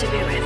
to be with.